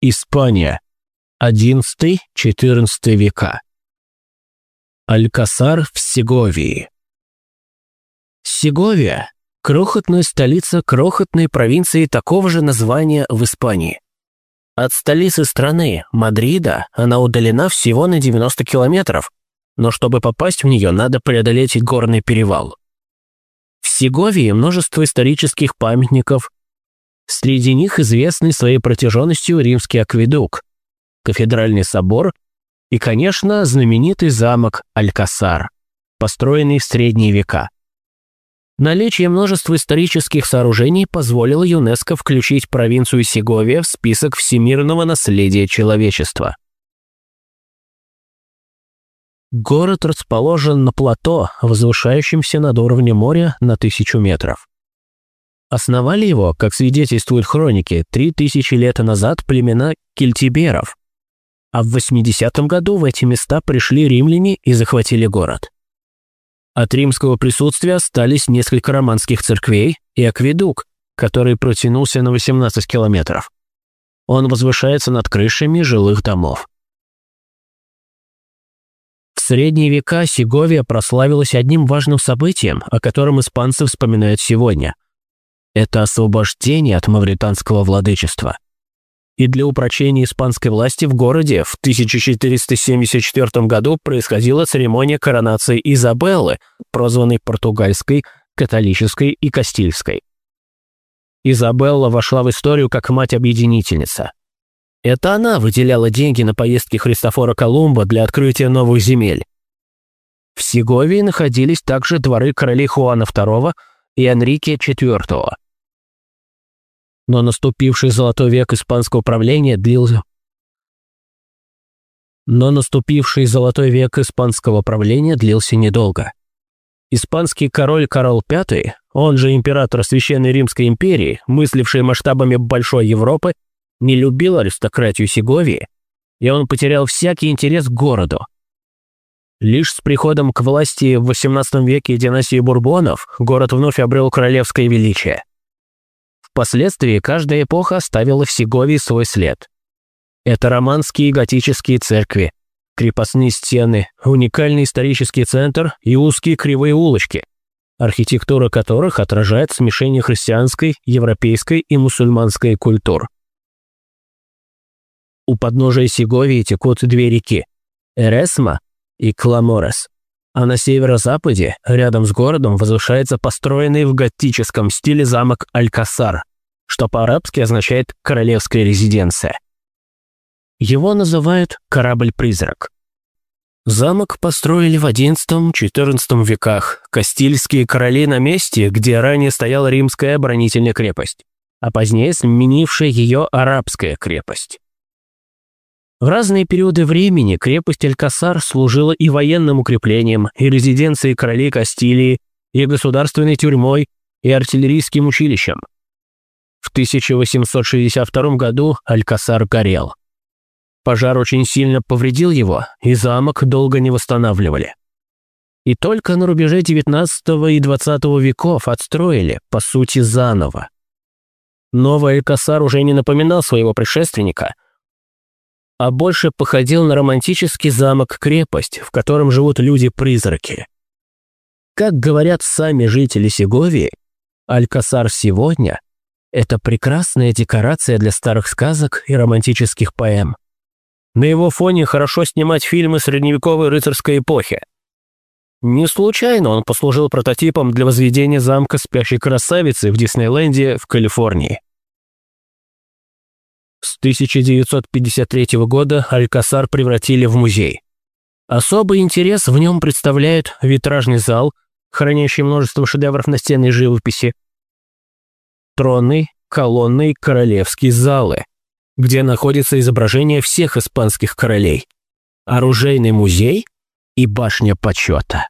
Испания. XI-XIV века. Алькасар в Сеговии. Сеговия – крохотная столица крохотной провинции такого же названия в Испании. От столицы страны, Мадрида, она удалена всего на 90 километров, но чтобы попасть в нее, надо преодолеть горный перевал. В Сеговии множество исторических памятников. Среди них известный своей протяженностью римский акведук, кафедральный собор и, конечно, знаменитый замок Алькасар, построенный в средние века. Наличие множества исторических сооружений позволило ЮНЕСКО включить провинцию Сеговия в список всемирного наследия человечества. Город расположен на плато, возвышающемся над уровнем моря на тысячу метров. Основали его, как свидетельствуют хроники, три тысячи лет назад племена кельтиберов, а в 80-м году в эти места пришли римляне и захватили город. От римского присутствия остались несколько романских церквей и акведук, который протянулся на 18 километров. Он возвышается над крышами жилых домов. В средние века Сеговия прославилась одним важным событием, о котором испанцы вспоминают сегодня. Это освобождение от мавританского владычества – и для упрочения испанской власти в городе в 1474 году происходила церемония коронации Изабеллы, прозванной португальской, католической и кастильской. Изабелла вошла в историю как мать-объединительница. Это она выделяла деньги на поездки Христофора Колумба для открытия новых земель. В Сеговии находились также дворы королей Хуана II и Энрике IV но наступивший золотой век испанского правления длился... Но наступивший золотой век испанского правления длился недолго. Испанский король Карл V, он же император Священной Римской империи, мысливший масштабами Большой Европы, не любил аристократию Сеговии, и он потерял всякий интерес к городу. Лишь с приходом к власти в XVIII веке династии Бурбонов город вновь обрел королевское величие. Впоследствии каждая эпоха оставила в Сеговии свой след. Это романские и готические церкви, крепостные стены, уникальный исторический центр и узкие кривые улочки, архитектура которых отражает смешение христианской, европейской и мусульманской культур. У подножия Сеговии текут две реки – Эресма и Кламорес, а на северо-западе, рядом с городом, возвышается построенный в готическом стиле замок Алькасар, что по-арабски означает «королевская резиденция». Его называют «корабль-призрак». Замок построили в XI-XIV веках, Кастильские короли на месте, где ранее стояла римская оборонительная крепость, а позднее сменившая ее арабская крепость. В разные периоды времени крепость Алькасар служила и военным укреплением, и резиденцией королей Кастилии, и государственной тюрьмой, и артиллерийским училищем – в 1862 году Алькасар горел. Пожар очень сильно повредил его, и замок долго не восстанавливали. И только на рубеже XIX и XX веков отстроили, по сути, заново. Новый Алькасар уже не напоминал своего предшественника, а больше походил на романтический замок-крепость, в котором живут люди-призраки. Как говорят сами жители Сеговии, Алькасар сегодня это прекрасная декорация для старых сказок и романтических поэм. На его фоне хорошо снимать фильмы средневековой рыцарской эпохи. Не случайно он послужил прототипом для возведения замка спящей красавицы в Диснейленде в Калифорнии. С 1953 года Алькасар превратили в музей. Особый интерес в нем представляет витражный зал, хранящий множество шедевров настенной живописи, тронный, колонный королевские залы, где находится изображение всех испанских королей, оружейный музей и башня почета.